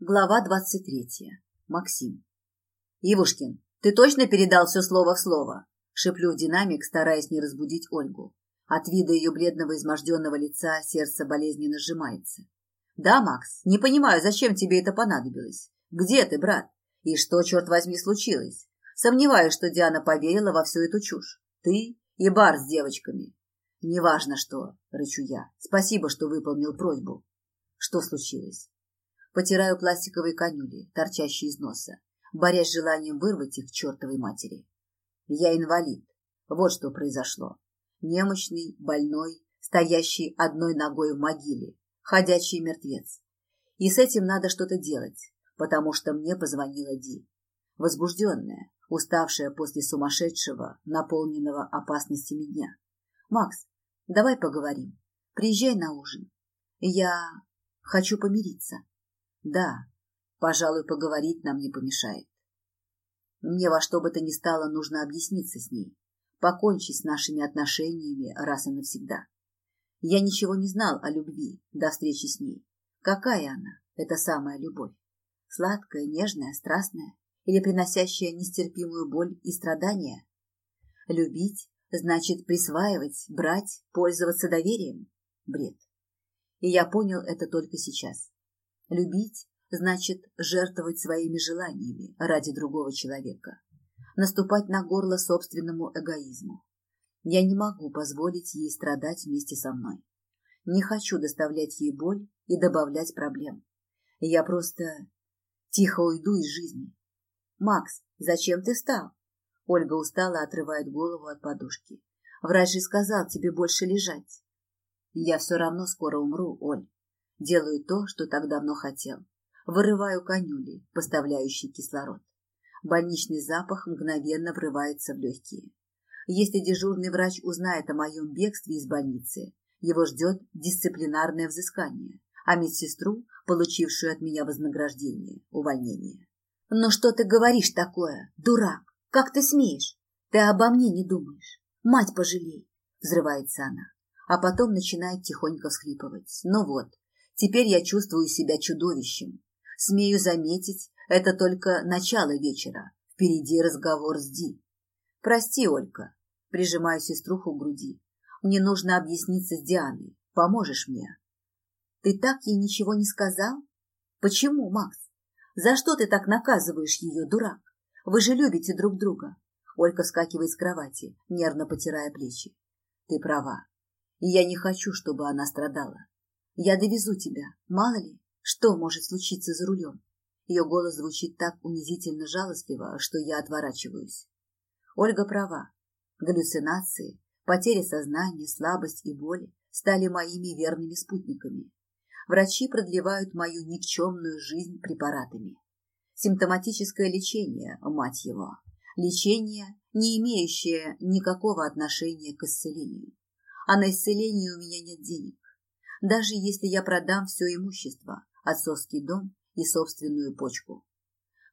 Глава двадцать третья. Максим. «Ивушкин, ты точно передал все слово в слово?» Шеплю в динамик, стараясь не разбудить Ольгу. От вида ее бледного изможденного лица сердце болезненно сжимается. «Да, Макс, не понимаю, зачем тебе это понадобилось? Где ты, брат? И что, черт возьми, случилось? Сомневаюсь, что Диана поверила во всю эту чушь. Ты и бар с девочками. Неважно что, рычу я. Спасибо, что выполнил просьбу. Что случилось? Потираю пластиковые конюли, торчащие из носа, борясь с желанием вырвать их к чертовой матери. Я инвалид. Вот что произошло. Немощный, больной, стоящий одной ногой в могиле, ходячий мертвец. И с этим надо что-то делать, потому что мне позвонила Ди. Возбужденная, уставшая после сумасшедшего, наполненного опасностями дня. «Макс, давай поговорим. Приезжай на ужин. Я хочу помириться». Да, пожалуй, поговорить нам не помешает. Мне во что бы то ни стало нужно объясниться с ней, покончить с нашими отношениями раз и навсегда. Я ничего не знал о любви до встречи с ней. Какая она, эта самая любовь? Сладкая, нежная, страстная или приносящая нестерпимую боль и страдания? Любить значит присваивать, брать, пользоваться доверием? Бред. И я понял это только сейчас. Любить значит жертвовать своими желаниями ради другого человека, наступать на горло собственному эгоизму. Я не могу позволить ей страдать вместе со мной. Не хочу доставлять ей боль и добавлять проблем. Я просто тихо уйду из жизни. Макс, зачем ты встал? Ольга устала, отрывает голову от подушки. Врач же сказал тебе больше лежать. Я все равно скоро умру, Оль. Делаю то, что так давно хотел. Вырываю конюли, поставляющие кислород. Больничный запах мгновенно врывается в легкие. Если дежурный врач узнает о моем бегстве из больницы, его ждет дисциплинарное взыскание, а медсестру, получившую от меня вознаграждение, увольнение. «Но что ты говоришь такое, дурак? Как ты смеешь? Ты обо мне не думаешь. Мать пожалей!» Взрывается она, а потом начинает тихонько всхлипывать. «Ну вот, Теперь я чувствую себя чудовищем. Смею заметить, это только начало вечера. Впереди разговор с Ди. Прости, Олька. Прижимаю сеструху к груди. Мне нужно объясниться с Дианой. Поможешь мне? Ты так ей ничего не сказал? Почему, Макс? За что ты так наказываешь ее, дурак? Вы же любите друг друга. Олька вскакивает с кровати, нервно потирая плечи. Ты права. И я не хочу, чтобы она страдала. Я довезу тебя, мало ли, что может случиться за рулем. Ее голос звучит так унизительно жалостливо, что я отворачиваюсь. Ольга права. Галлюцинации, потеря сознания, слабость и боль стали моими верными спутниками. Врачи продлевают мою никчемную жизнь препаратами. Симптоматическое лечение, мать его. Лечение, не имеющее никакого отношения к исцелению. А на исцеление у меня нет денег даже если я продам все имущество, отцовский дом и собственную почку.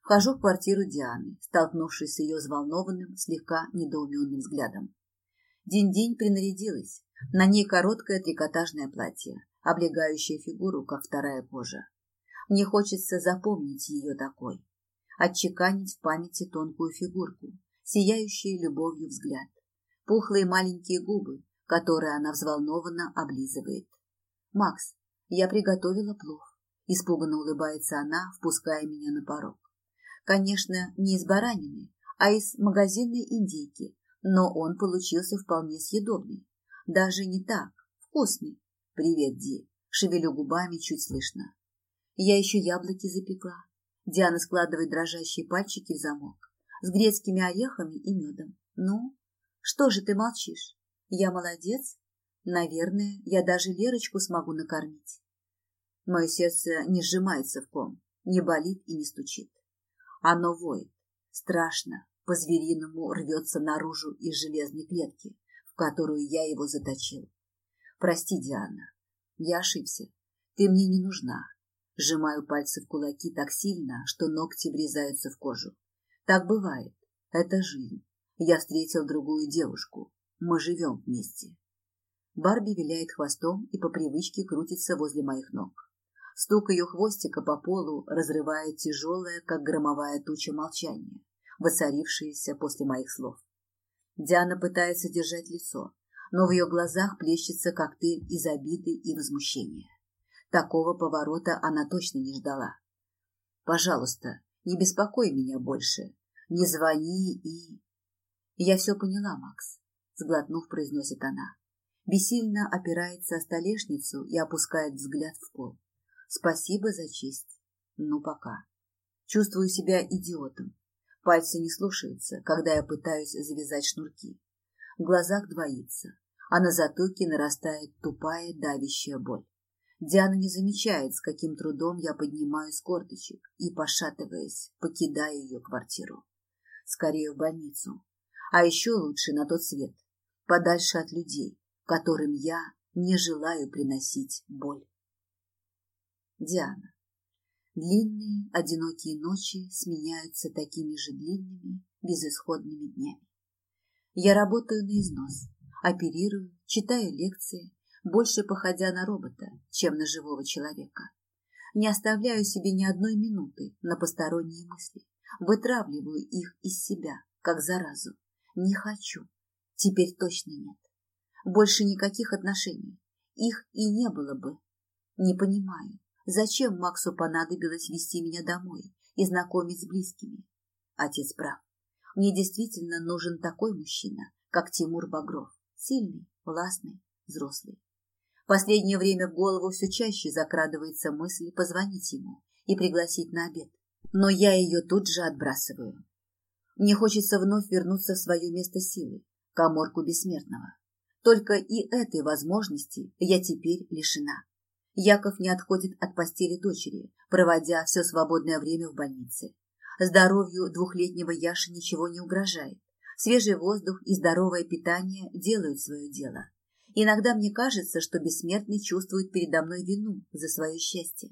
Вхожу в квартиру Дианы, столкнувшись с ее взволнованным, слегка недоуменным взглядом. День-день принарядилась. На ней короткое трикотажное платье, облегающее фигуру, как вторая кожа. Мне хочется запомнить ее такой, отчеканить в памяти тонкую фигурку, сияющую любовью взгляд, пухлые маленькие губы, которые она взволнованно облизывает. «Макс, я приготовила плов». Испуганно улыбается она, впуская меня на порог. Конечно, не из баранины, а из магазинной индейки, но он получился вполне съедобный. Даже не так, вкусный. «Привет, Ди», шевелю губами, чуть слышно. Я еще яблоки запекла. Диана складывает дрожащие пальчики в замок с грецкими орехами и медом. Ну, что же ты молчишь? Я молодец? Наверное, я даже Лерочку смогу накормить. Мое сердце не сжимается в ком, не болит и не стучит. Оно воет, страшно, по-звериному рвется наружу из железной клетки, в которую я его заточил. Прости, Диана, я ошибся. Ты мне не нужна. Сжимаю пальцы в кулаки так сильно, что ногти врезаются в кожу. Так бывает. Это жизнь. Я встретил другую девушку. Мы живем вместе. Барби виляет хвостом и по привычке крутится возле моих ног. Стук ее хвостика по полу разрывает тяжелое, как громовая туча молчание, воцарившееся после моих слов. Диана пытается держать лицо, но в ее глазах плещется коктейль из обиды и возмущения. Такого поворота она точно не ждала. «Пожалуйста, не беспокой меня больше. Не звони и...» «Я все поняла, Макс», — сглотнув, произносит она. Бессильно опирается о столешницу и опускает взгляд в пол. Спасибо за честь. Ну, пока. Чувствую себя идиотом. Пальцы не слушаются, когда я пытаюсь завязать шнурки. В глазах двоится, а на затылке нарастает тупая давящая боль. Диана не замечает, с каким трудом я поднимаю с корточек и, пошатываясь, покидаю ее квартиру. Скорее в больницу. А еще лучше на тот свет, подальше от людей, которым я не желаю приносить боль. Диана. Длинные, одинокие ночи сменяются такими же длинными, безысходными днями. Я работаю на износ, оперирую, читаю лекции, больше походя на робота, чем на живого человека. Не оставляю себе ни одной минуты на посторонние мысли, вытравливаю их из себя, как заразу. Не хочу. Теперь точно нет. Больше никаких отношений. Их и не было бы. Не понимаю, Зачем Максу понадобилось вести меня домой и знакомить с близкими? Отец прав. Мне действительно нужен такой мужчина, как Тимур Багров. Сильный, властный, взрослый. В последнее время в голову все чаще закрадывается мысль позвонить ему и пригласить на обед. Но я ее тут же отбрасываю. Мне хочется вновь вернуться в свое место силы, коморку бессмертного. Только и этой возможности я теперь лишена. Яков не отходит от постели дочери, проводя все свободное время в больнице. Здоровью двухлетнего Яши ничего не угрожает. Свежий воздух и здоровое питание делают свое дело. Иногда мне кажется, что бессмертный чувствует передо мной вину за свое счастье.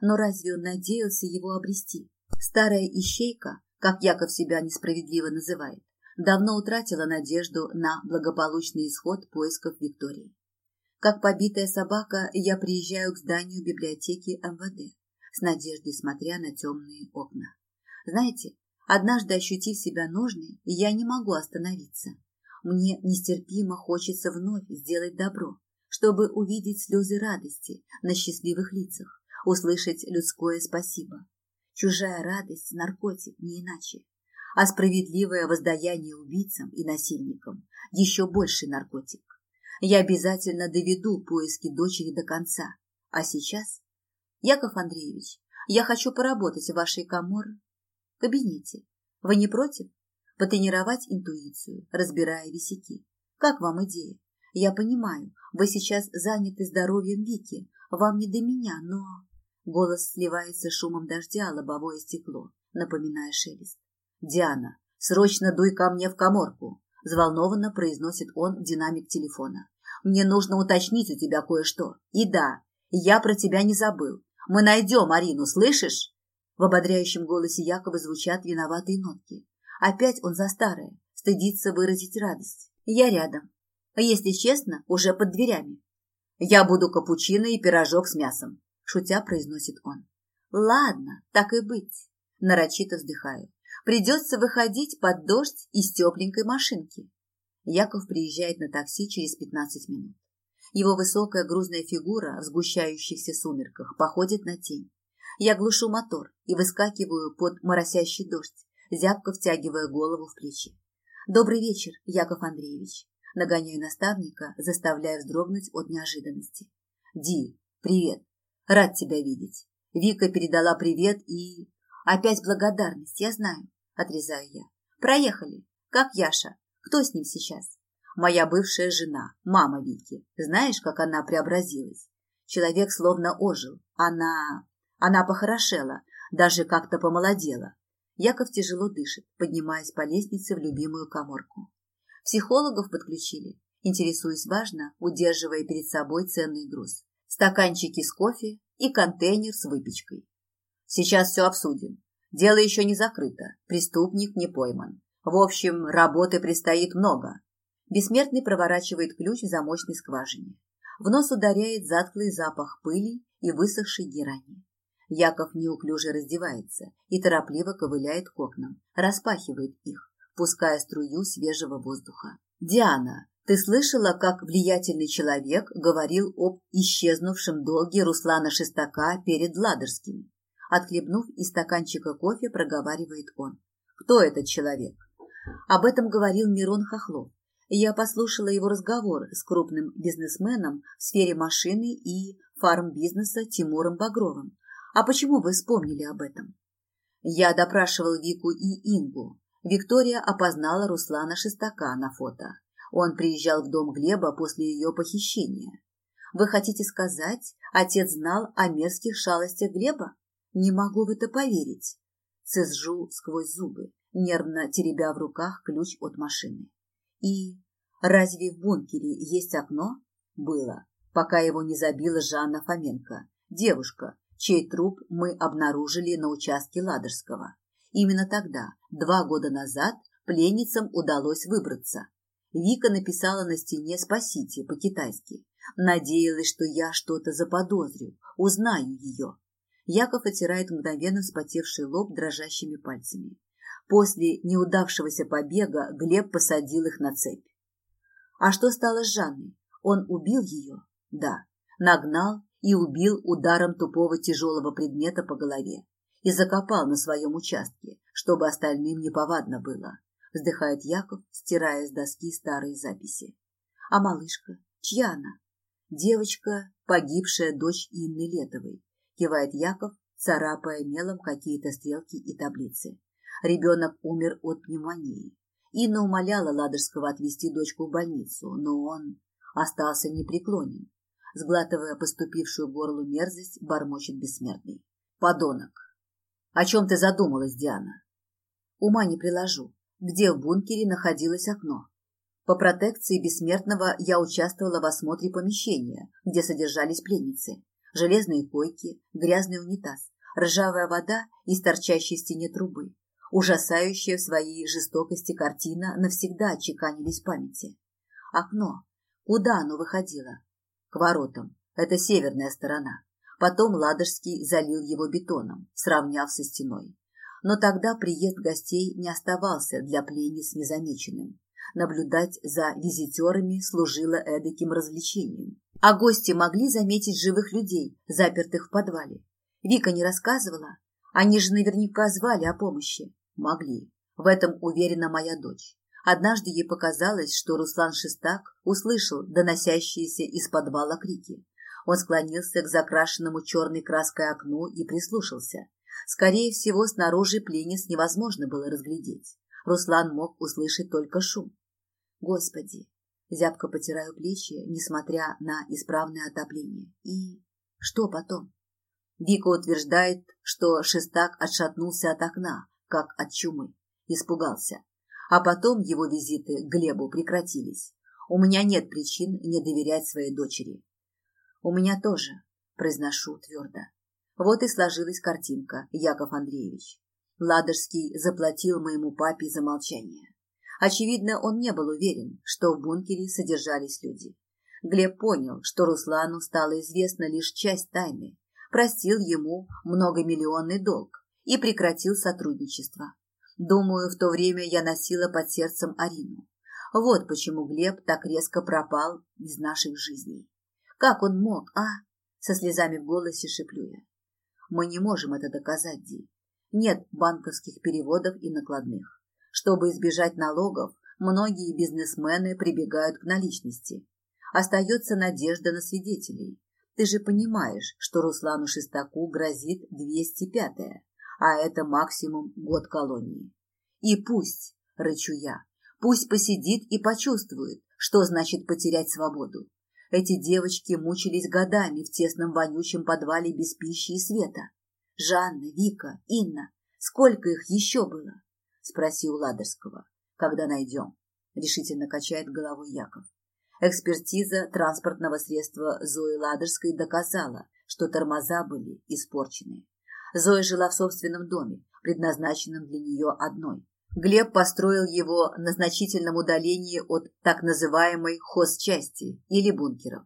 Но разве он надеялся его обрести? Старая ищейка, как Яков себя несправедливо называет, давно утратила надежду на благополучный исход поисков Виктории. Как побитая собака, я приезжаю к зданию библиотеки МВД, с надеждой смотря на темные окна. Знаете, однажды ощутив себя нужной, я не могу остановиться. Мне нестерпимо хочется вновь сделать добро, чтобы увидеть слезы радости на счастливых лицах, услышать людское спасибо. Чужая радость – наркотик, не иначе. А справедливое воздаяние убийцам и насильникам – еще больше наркотик. Я обязательно доведу поиски дочери до конца. А сейчас, Яков Андреевич, я хочу поработать в вашей коморе, кабинете. Вы не против? Потренировать интуицию, разбирая висяки. Как вам идея? Я понимаю, вы сейчас заняты здоровьем Вики, вам не до меня, но... Голос сливается шумом дождя лобовое стекло, напоминая шелест. «Диана, срочно дуй ко мне в коморку!» Взволнованно произносит он динамик телефона. «Мне нужно уточнить у тебя кое-что. И да, я про тебя не забыл. Мы найдем Арину, слышишь?» В ободряющем голосе Якова звучат виноватые нотки. Опять он за старое, стыдится выразить радость. Я рядом. Если честно, уже под дверями. «Я буду капучино и пирожок с мясом», – шутя произносит он. «Ладно, так и быть», – нарочито вздыхаю. Придется выходить под дождь из тепленькой машинки. Яков приезжает на такси через 15 минут. Его высокая грузная фигура в сгущающихся сумерках походит на тень. Я глушу мотор и выскакиваю под моросящий дождь, зябко втягивая голову в плечи. «Добрый вечер, Яков Андреевич!» Нагоняю наставника, заставляя вздрогнуть от неожиданности. «Ди, привет! Рад тебя видеть!» Вика передала привет и... Опять благодарность, я знаю отрезаю я. Проехали. Как Яша? Кто с ним сейчас? Моя бывшая жена, мама Вики. Знаешь, как она преобразилась? Человек словно ожил. Она... Она похорошела, даже как-то помолодела. Яков тяжело дышит, поднимаясь по лестнице в любимую коморку. Психологов подключили. Интересуюсь важно, удерживая перед собой ценный груз. Стаканчики с кофе и контейнер с выпечкой. Сейчас все обсудим. Дело еще не закрыто, преступник не пойман. В общем, работы предстоит много. Бессмертный проворачивает ключ в замочной скважине. В нос ударяет затклый запах пыли и высохшей герани. Яков неуклюже раздевается и торопливо ковыляет к окнам, распахивает их, пуская струю свежего воздуха. «Диана, ты слышала, как влиятельный человек говорил об исчезнувшем долге Руслана Шестака перед Ладожским?» Отхлебнув из стаканчика кофе, проговаривает он. «Кто этот человек?» Об этом говорил Мирон Хохлов. Я послушала его разговор с крупным бизнесменом в сфере машины и фармбизнеса Тимуром Багровым. А почему вы вспомнили об этом? Я допрашивал Вику и Ингу. Виктория опознала Руслана Шестака на фото. Он приезжал в дом Глеба после ее похищения. Вы хотите сказать, отец знал о мерзких шалостях Глеба? Не могу в это поверить. Цезжу сквозь зубы, нервно теребя в руках ключ от машины. И разве в бункере есть окно? Было, пока его не забила Жанна Фоменко, девушка, чей труп мы обнаружили на участке Ладожского. Именно тогда, два года назад, пленницам удалось выбраться. Вика написала на стене «Спасите» по-китайски. Надеялась, что я что-то заподозрю, узнаю ее. Яков отирает мгновенно вспотевший лоб дрожащими пальцами. После неудавшегося побега Глеб посадил их на цепь. А что стало с Жанной? Он убил ее? Да. Нагнал и убил ударом тупого тяжелого предмета по голове и закопал на своем участке, чтобы остальным неповадно было, вздыхает Яков, стирая с доски старые записи. А малышка? Чья она? Девочка, погибшая дочь Инны Летовой, кивает Яков, царапая мелом какие-то стрелки и таблицы. Ребенок умер от пневмонии. Инна умоляла Ладожского отвезти дочку в больницу, но он остался непреклонен Сглатывая поступившую в горло мерзость, бормочет бессмертный. Подонок. О чем ты задумалась, Диана? Ума не приложу. Где в бункере находилось окно? По протекции бессмертного я участвовала в осмотре помещения, где содержались пленницы. Железные койки, грязный унитаз, ржавая вода из торчащей стене трубы. Ужасающая в своей жестокости картина навсегда чеканились в памяти. Окно. Куда оно выходило? к воротам. Это северная сторона. Потом Ладожский залил его бетоном, сравняв со стеной. Но тогда приезд гостей не оставался для пленниц незамеченным. Наблюдать за визитерами служило эдаким развлечением. А гости могли заметить живых людей, запертых в подвале. Вика не рассказывала. Они же наверняка звали о помощи. Могли. В этом уверена моя дочь. Однажды ей показалось, что Руслан Шестак услышал доносящиеся из подвала крики. Он склонился к закрашенному черной краской окну и прислушался. Скорее всего, снаружи пленниц невозможно было разглядеть. Руслан мог услышать только шум. Господи! Зябко потираю плечи, несмотря на исправное отопление. И что потом? Вика утверждает, что Шестак отшатнулся от окна, как от чумы. Испугался. А потом его визиты к Глебу прекратились. У меня нет причин не доверять своей дочери. У меня тоже, произношу твердо. Вот и сложилась картинка, Яков Андреевич. Ладожский заплатил моему папе за молчание. Очевидно, он не был уверен, что в бункере содержались люди. Глеб понял, что Руслану стало известна лишь часть тайны, простил ему многомиллионный долг и прекратил сотрудничество. Думаю, в то время я носила под сердцем Арину. Вот почему Глеб так резко пропал из наших жизней. Как он мог, а? Со слезами в голосе шеплю я. Мы не можем это доказать, Ди. Нет банковских переводов и накладных. Чтобы избежать налогов, многие бизнесмены прибегают к наличности. Остается надежда на свидетелей. Ты же понимаешь, что Руслану Шестаку грозит 205-е а это максимум год колонии. И пусть, рычу я, пусть посидит и почувствует, что значит потерять свободу. Эти девочки мучились годами в тесном вонючем подвале без пищи и света. Жанна, Вика, Инна, сколько их еще было? Спроси у Ладожского, когда найдем. Решительно качает головой Яков. Экспертиза транспортного средства Зои Ладожской доказала, что тормоза были испорчены. Зоя жила в собственном доме, предназначенном для нее одной. Глеб построил его на значительном удалении от так называемой хозчасти или бункеров.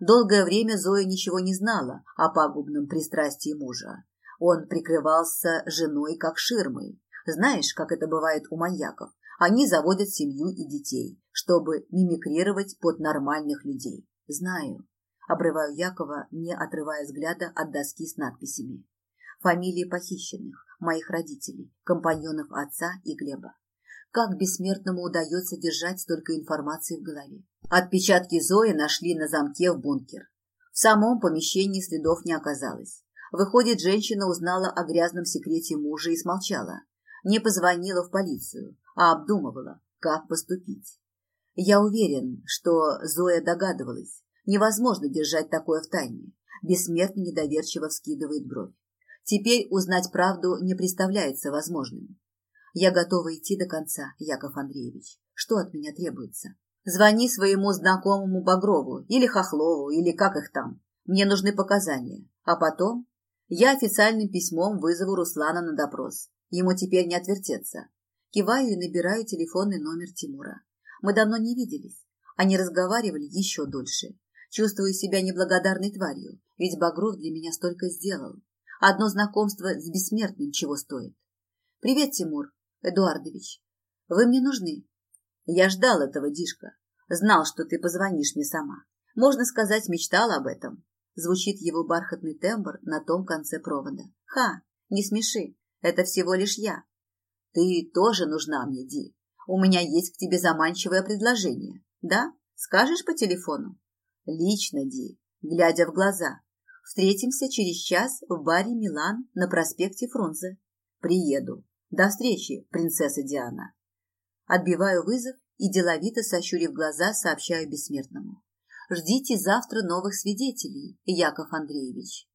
Долгое время Зоя ничего не знала о пагубном пристрастии мужа. Он прикрывался женой как ширмой. Знаешь, как это бывает у маньяков? Они заводят семью и детей, чтобы мимикрировать под нормальных людей. Знаю. Обрываю Якова, не отрывая взгляда от доски с надписями. Фамилии похищенных, моих родителей, компаньонов отца и Глеба. Как бессмертному удается держать столько информации в голове? Отпечатки Зои нашли на замке в бункер. В самом помещении следов не оказалось. Выходит, женщина узнала о грязном секрете мужа и смолчала. Не позвонила в полицию, а обдумывала, как поступить. Я уверен, что Зоя догадывалась. Невозможно держать такое в тайне. Бессмертный недоверчиво вскидывает бровь. Теперь узнать правду не представляется возможным. Я готова идти до конца, Яков Андреевич. Что от меня требуется? Звони своему знакомому Багрову или Хохлову, или как их там. Мне нужны показания. А потом я официальным письмом вызову Руслана на допрос. Ему теперь не отвертеться. Киваю и набираю телефонный номер Тимура. Мы давно не виделись. Они разговаривали еще дольше. Чувствую себя неблагодарной тварью, ведь Багров для меня столько сделал. Одно знакомство с бессмертным чего стоит. «Привет, Тимур Эдуардович. Вы мне нужны?» «Я ждал этого, Дишка. Знал, что ты позвонишь мне сама. Можно сказать, мечтал об этом». Звучит его бархатный тембр на том конце провода. «Ха, не смеши. Это всего лишь я. Ты тоже нужна мне, Ди. У меня есть к тебе заманчивое предложение. Да? Скажешь по телефону? Лично, Ди, глядя в глаза. Встретимся через час в баре «Милан» на проспекте Фрунзе. Приеду. До встречи, принцесса Диана. Отбиваю вызов и деловито, сощурив глаза, сообщаю бессмертному. Ждите завтра новых свидетелей, Яков Андреевич.